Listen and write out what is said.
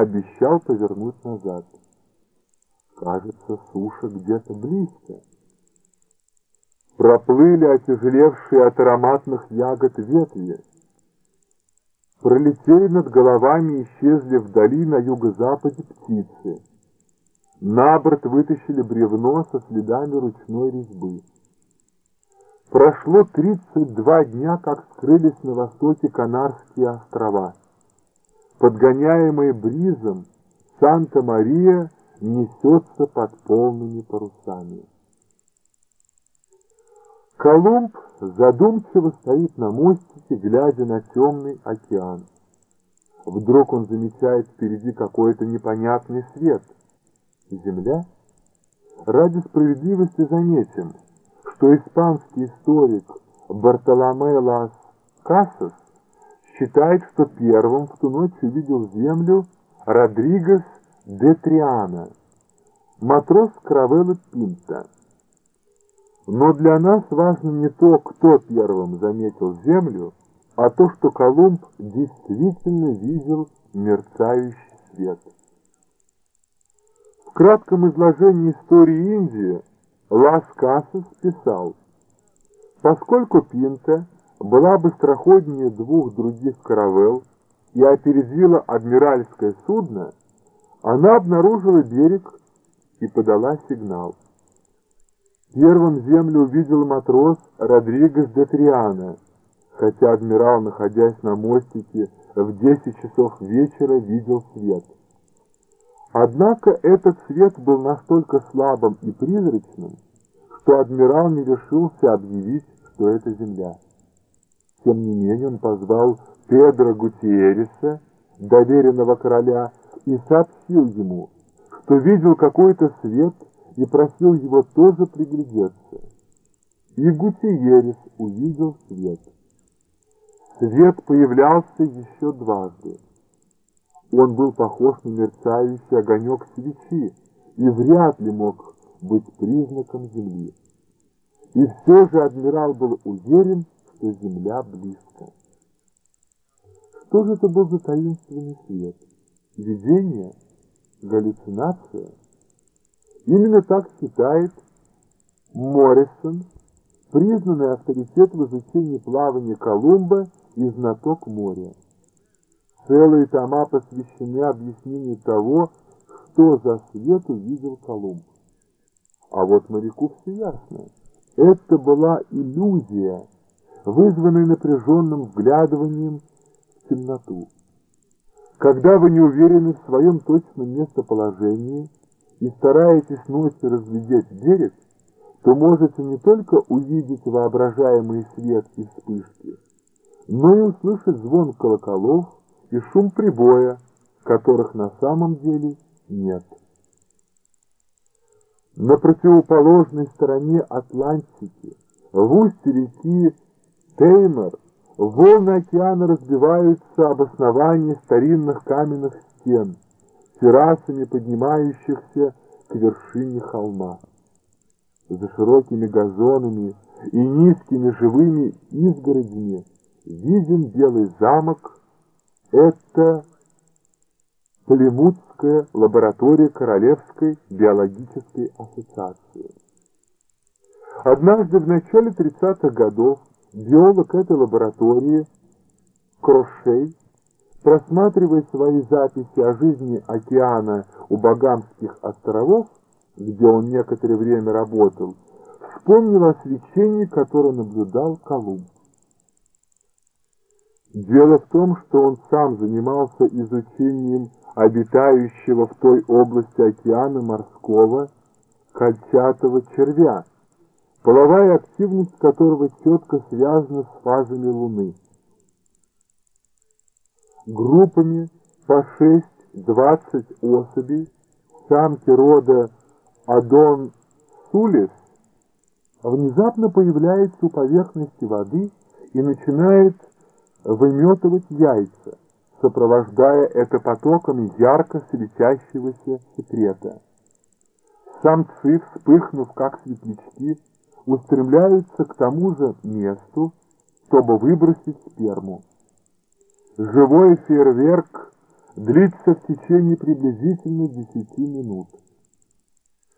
обещал повернуть назад. Кажется, суша где-то близко. Проплыли отяжелевшие от ароматных ягод ветви. Пролетели над головами и исчезли вдали на юго-западе птицы. На борт вытащили бревно со следами ручной резьбы. Прошло 32 дня, как скрылись на востоке Канарские острова. Подгоняемые бризом, Санта-Мария несется под полными парусами. Колумб задумчиво стоит на мостике, глядя на темный океан. Вдруг он замечает впереди какой-то непонятный свет. Земля? Ради справедливости заметим, что испанский историк Бартоломе Лас Касас считает, что первым в ту ночь увидел землю Родригес де Триана, матрос Каравеллы Пинта. Но для нас важно не то, кто первым заметил землю, а то, что Колумб действительно видел мерцающий свет. В кратком изложении истории Индии Лас Касас писал, поскольку Пинта была быстроходнее двух других каравелл и опередила адмиральское судно, она обнаружила берег и подала сигнал. Первым землю увидел матрос Родригес де Триана, хотя адмирал, находясь на мостике, в 10 часов вечера видел свет. Однако этот свет был настолько слабым и призрачным, что адмирал не решился объявить, что это земля. Тем не менее он позвал Педро Гутиереса, доверенного короля, и сообщил ему, что видел какой-то свет и просил его тоже приглядеться. И Гутиерес увидел свет. Свет появлялся еще дважды. Он был похож на мерцающий огонек свечи и вряд ли мог быть признаком земли. И все же адмирал был уверен, что земля близко. Что же это был за таинственный свет? Видение? Галлюцинация? Именно так считает Моррисон, признанный авторитет в изучении плавания Колумба и знаток моря. Целые тома посвящены объяснению того, что за свет увидел Колумб. А вот моряку все ясно. Это была иллюзия, вызванная напряженным вглядыванием в темноту. Когда вы не уверены в своем точном местоположении, и стараетесь ночью разглядеть берег, то можете не только увидеть воображаемый свет и вспышки, но и услышать звон колоколов и шум прибоя, которых на самом деле нет. На противоположной стороне Атлантики, в устье реки Теймор, волны океана разбиваются об основании старинных каменных стен – террасами поднимающихся к вершине холма. За широкими газонами и низкими живыми изгородями виден белый замок. Это Племутская лаборатория Королевской биологической ассоциации. Однажды в начале 30-х годов биолог этой лаборатории Крошей Просматривая свои записи о жизни океана у Багамских островов, где он некоторое время работал, вспомнил о свечении, которое наблюдал Колумб. Дело в том, что он сам занимался изучением обитающего в той области океана морского кольчатого червя, половая активность которого четко связана с фазами Луны группами по 6-20 особей, самки рода Адон Сулис, внезапно появляется у поверхности воды и начинает выметывать яйца, сопровождая это потоками ярко светящегося секрета. Самцы, вспыхнув как светлячки, устремляются к тому же месту, чтобы выбросить сперму. Живой фейерверк длится в течение приблизительно 10 минут.